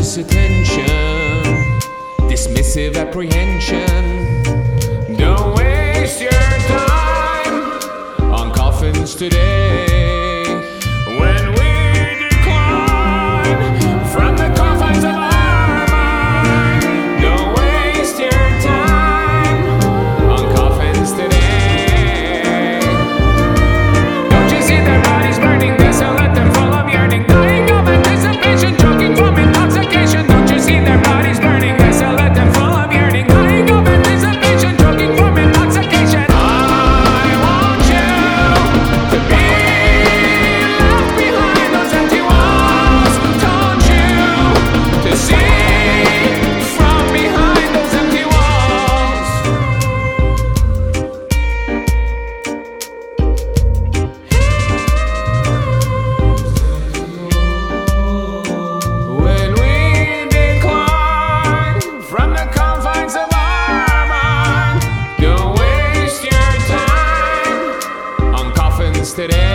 close attention, dismissive apprehension. Don't waste your time on coffins today. yesterday.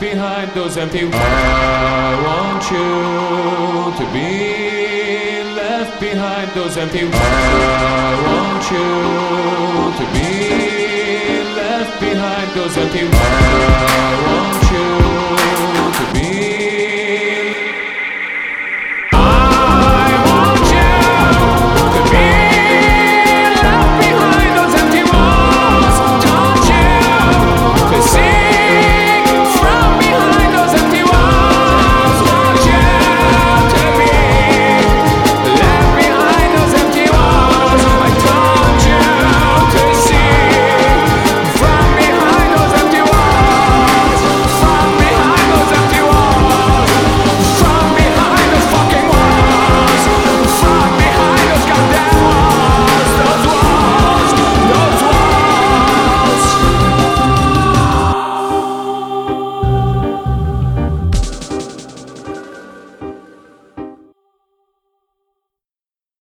behind those empty walls. I want you to be left behind those empty walls. I want you to be left behind those empty walls.